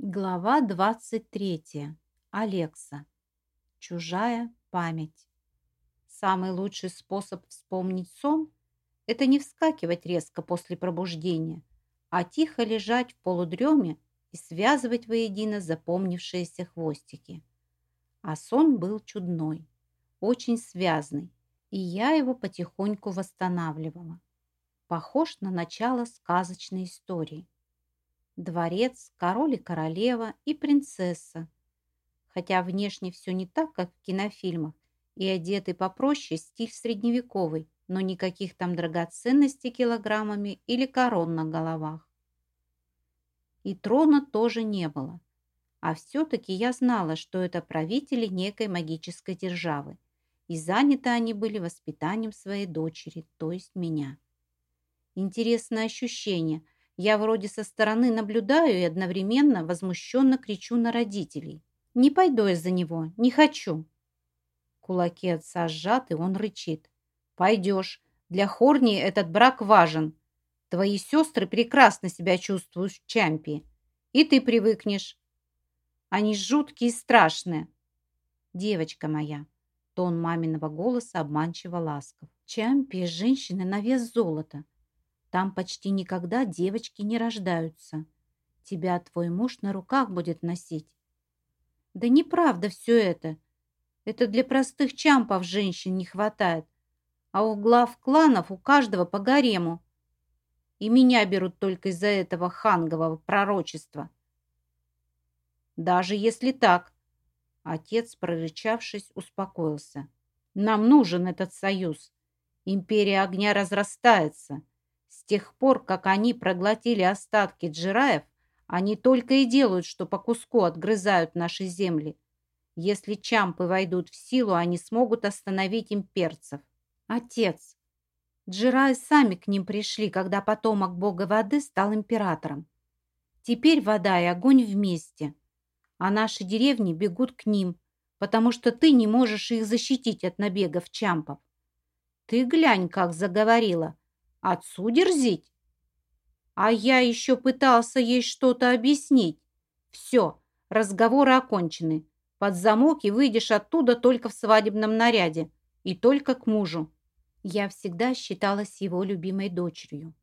Глава 23. Алекса. Чужая память. Самый лучший способ вспомнить сон – это не вскакивать резко после пробуждения, а тихо лежать в полудреме и связывать воедино запомнившиеся хвостики. А сон был чудной, очень связный, и я его потихоньку восстанавливала. Похож на начало сказочной истории – дворец, король и королева и принцесса. Хотя внешне все не так, как в кинофильмах, и одеты попроще стиль средневековый, но никаких там драгоценностей килограммами или корон на головах. И трона тоже не было. А все-таки я знала, что это правители некой магической державы, и заняты они были воспитанием своей дочери, то есть меня. Интересное ощущение – я вроде со стороны наблюдаю и одновременно возмущенно кричу на родителей. Не пойду я за него, не хочу. Кулаки отца сжаты, он рычит. Пойдешь. Для Хорни этот брак важен. Твои сестры прекрасно себя чувствуют в Чампи. И ты привыкнешь. Они жуткие и страшные. Девочка моя. Тон маминого голоса обманчиво ласков. Чампи – женщины на вес золота. Там почти никогда девочки не рождаются. Тебя твой муж на руках будет носить. Да неправда все это. Это для простых чампов женщин не хватает. А у глав кланов у каждого по гарему. И меня берут только из-за этого хангового пророчества. Даже если так, отец, прорычавшись, успокоился. Нам нужен этот союз. Империя огня разрастается. С тех пор, как они проглотили остатки джираев, они только и делают, что по куску отгрызают наши земли. Если чампы войдут в силу, они смогут остановить имперцев. Отец. Джираи сами к ним пришли, когда потомок бога воды стал императором. Теперь вода и огонь вместе, а наши деревни бегут к ним, потому что ты не можешь их защитить от набегов чампов. Ты глянь, как заговорила. Отцу дерзить? А я еще пытался ей что-то объяснить. Все, разговоры окончены. Под замок и выйдешь оттуда только в свадебном наряде. И только к мужу. Я всегда считалась его любимой дочерью.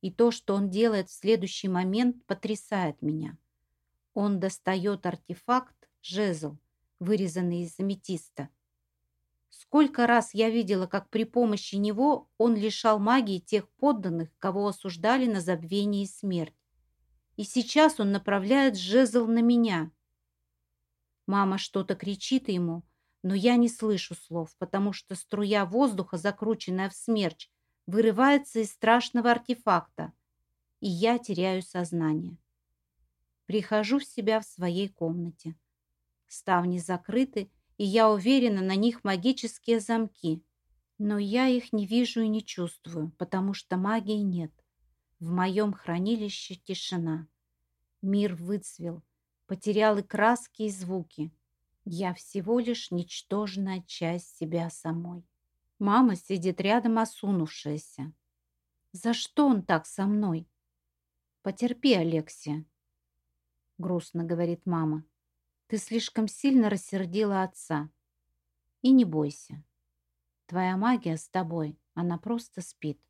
И то, что он делает в следующий момент, потрясает меня. Он достает артефакт, жезл, вырезанный из аметиста, Сколько раз я видела, как при помощи него он лишал магии тех подданных, кого осуждали на забвение и смерть. И сейчас он направляет жезл на меня. Мама что-то кричит ему, но я не слышу слов, потому что струя воздуха, закрученная в смерч, вырывается из страшного артефакта, и я теряю сознание. Прихожу в себя в своей комнате. Ставни закрыты, и я уверена, на них магические замки. Но я их не вижу и не чувствую, потому что магии нет. В моем хранилище тишина. Мир выцвел, потерял и краски, и звуки. Я всего лишь ничтожная часть себя самой. Мама сидит рядом, осунувшаяся. За что он так со мной? Потерпи, Алексия, грустно говорит мама. Ты слишком сильно рассердила отца. И не бойся. Твоя магия с тобой, она просто спит.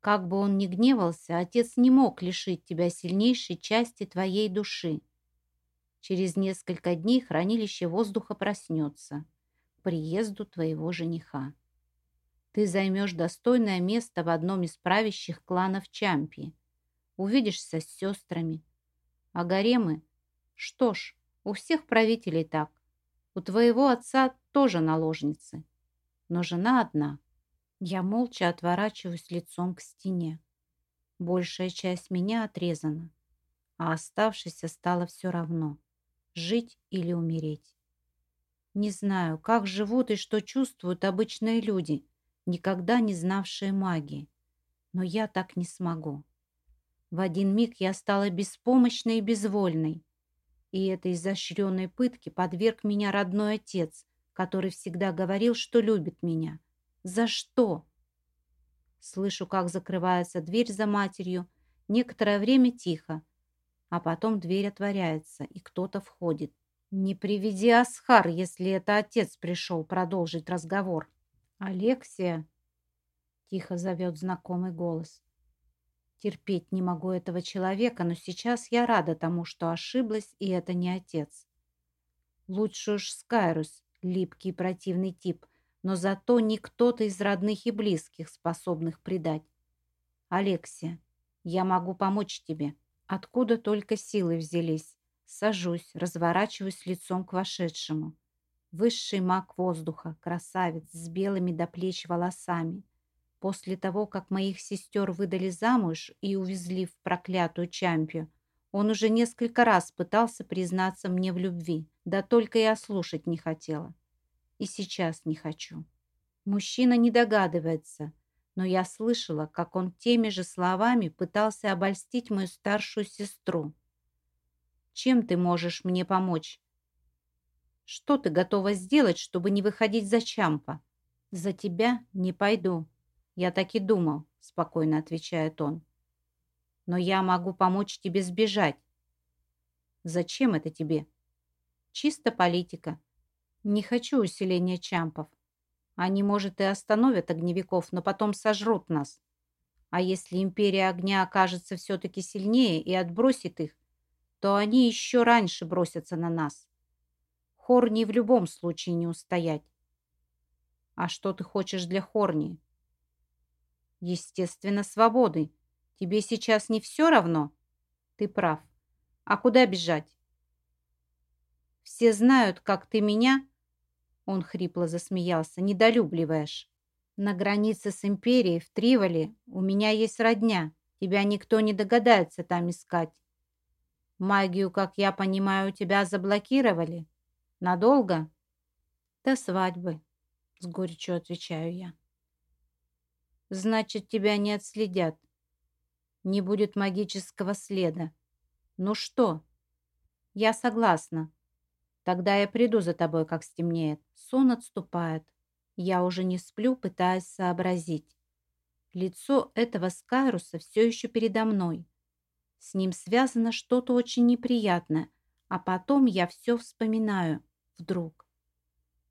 Как бы он ни гневался, отец не мог лишить тебя сильнейшей части твоей души. Через несколько дней хранилище воздуха проснется к приезду твоего жениха. Ты займешь достойное место в одном из правящих кланов Чампи. Увидишься с сестрами. А гаремы? Что ж, у всех правителей так. У твоего отца тоже наложницы. Но жена одна. Я молча отворачиваюсь лицом к стене. Большая часть меня отрезана, а оставшейся стало все равно. Жить или умереть. Не знаю, как живут и что чувствуют обычные люди, никогда не знавшие магии. Но я так не смогу. В один миг я стала беспомощной и безвольной. И этой изощренной пытке подверг меня родной отец, который всегда говорил, что любит меня. За что? Слышу, как закрывается дверь за матерью. Некоторое время тихо. а потом дверь отворяется, и кто-то входит. «Не приведи Асхар, если это отец пришел продолжить разговор». «Алексия!» — тихо зовет знакомый голос. Терпеть не могу этого человека, но сейчас я рада тому, что ошиблась, и это не отец. Лучше уж Скайрус, липкий противный тип, но зато не кто-то из родных и близких, способных предать. Алексия, я могу помочь тебе. Откуда только силы взялись. Сажусь, разворачиваюсь лицом к вошедшему. Высший маг воздуха, красавец с белыми до плеч волосами. После того, как моих сестер выдали замуж и увезли в проклятую Чампию, он уже несколько раз пытался признаться мне в любви, да только я слушать не хотела. И сейчас не хочу. Мужчина не догадывается, но я слышала, как он теми же словами пытался обольстить мою старшую сестру. «Чем ты можешь мне помочь?» «Что ты готова сделать, чтобы не выходить за Чампа?» «За тебя не пойду», «Я так и думал», — спокойно отвечает он. «Но я могу помочь тебе сбежать». «Зачем это тебе?» «Чисто политика. Не хочу усиления чампов. Они, может, и остановят огневиков, но потом сожрут нас. А если империя огня окажется все-таки сильнее и отбросит их, то они еще раньше бросятся на нас. Хорни в любом случае не устоять. А что ты хочешь для Хорни? Естественно, свободы. Тебе сейчас не все равно? Ты прав. А куда бежать? Все знают, как ты меня, он хрипло засмеялся, недолюбливаешь. На границе с империей в Триволе у меня есть родня. Тебя никто не догадается там искать. Магию, как я понимаю, тебя заблокировали? Надолго? До свадьбы, с горечью отвечаю я. Значит, тебя не отследят. Не будет магического следа. Ну что? Я согласна. Тогда я приду за тобой, как стемнеет. Сон отступает. Я уже не сплю, пытаясь сообразить. Лицо этого Скайруса все еще передо мной. С ним связано что-то очень неприятное, а потом я все вспоминаю. Вдруг.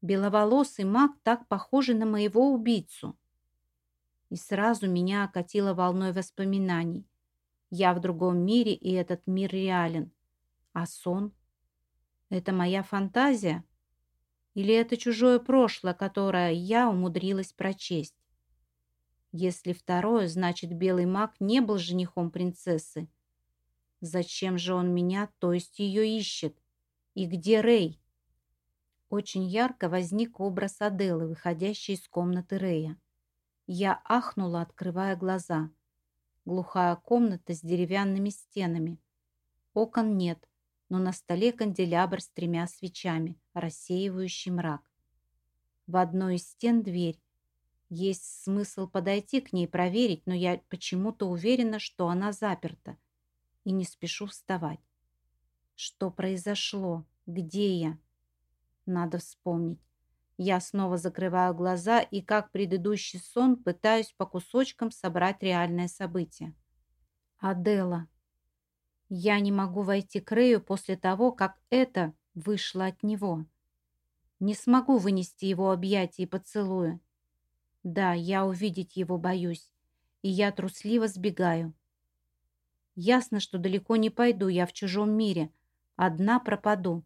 Беловолосый маг так похожий на моего убийцу и сразу меня окатило волной воспоминаний. Я в другом мире, и этот мир реален. А сон? Это моя фантазия? Или это чужое прошлое, которое я умудрилась прочесть? Если второе, значит, белый маг не был женихом принцессы. Зачем же он меня, то есть ее ищет? И где Рэй? Очень ярко возник образ Аделы, выходящей из комнаты Рэя. Я ахнула, открывая глаза. Глухая комната с деревянными стенами. Окон нет, но на столе канделябр с тремя свечами, рассеивающий мрак. В одной из стен дверь. Есть смысл подойти к ней проверить, но я почему-то уверена, что она заперта. И не спешу вставать. Что произошло? Где я? Надо вспомнить. Я снова закрываю глаза и, как предыдущий сон, пытаюсь по кусочкам собрать реальное событие. Адела. Я не могу войти к Рэю после того, как это вышло от него. Не смогу вынести его объятия и поцелуя. Да, я увидеть его боюсь, и я трусливо сбегаю. Ясно, что далеко не пойду, я в чужом мире. Одна пропаду.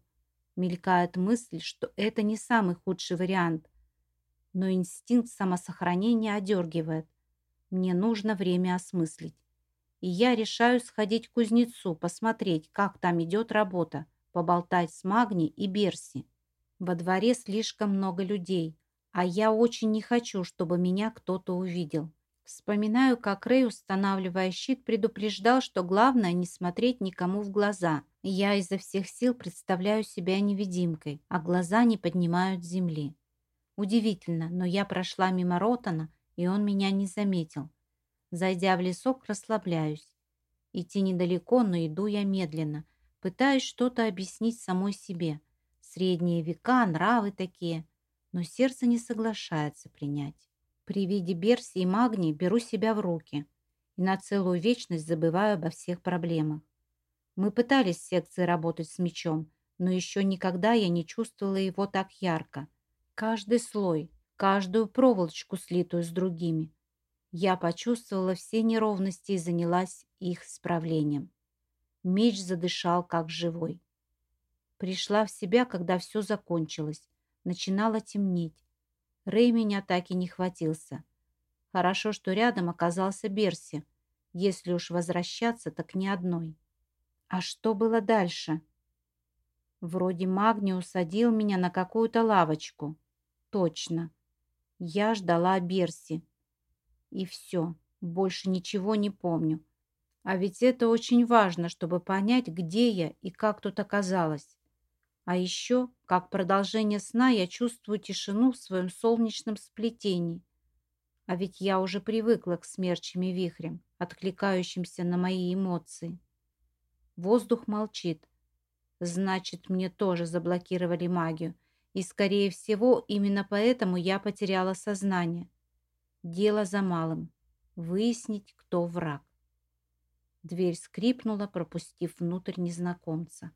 Мелькает мысль, что это не самый худший вариант. Но инстинкт самосохранения одергивает. Мне нужно время осмыслить. И я решаю сходить к кузнецу, посмотреть, как там идет работа, поболтать с Магни и Берси. Во дворе слишком много людей, а я очень не хочу, чтобы меня кто-то увидел. Вспоминаю, как Рэй, устанавливая щит, предупреждал, что главное не смотреть никому в глаза. Я изо всех сил представляю себя невидимкой, а глаза не поднимают земли. Удивительно, но я прошла мимо Ротана, и он меня не заметил. Зайдя в лесок, расслабляюсь. Идти недалеко, но иду я медленно. Пытаюсь что-то объяснить самой себе. Средние века, нравы такие. Но сердце не соглашается принять. При виде Берси и Магнии беру себя в руки и на целую вечность забываю обо всех проблемах. Мы пытались в секции работать с мечом, но еще никогда я не чувствовала его так ярко. Каждый слой, каждую проволочку, слитую с другими. Я почувствовала все неровности и занялась их исправлением. Меч задышал, как живой. Пришла в себя, когда все закончилось. Начинало темнеть. Рэй меня так и не хватился. Хорошо, что рядом оказался Берси. Если уж возвращаться, так ни одной. А что было дальше? Вроде Магни усадил меня на какую-то лавочку. Точно. Я ждала Берси. И все. Больше ничего не помню. А ведь это очень важно, чтобы понять, где я и как тут оказалась. А еще, как продолжение сна, я чувствую тишину в своем солнечном сплетении. А ведь я уже привыкла к смерчам и вихрям, откликающимся на мои эмоции. Воздух молчит. Значит, мне тоже заблокировали магию. И, скорее всего, именно поэтому я потеряла сознание. Дело за малым. Выяснить, кто враг. Дверь скрипнула, пропустив внутрь незнакомца.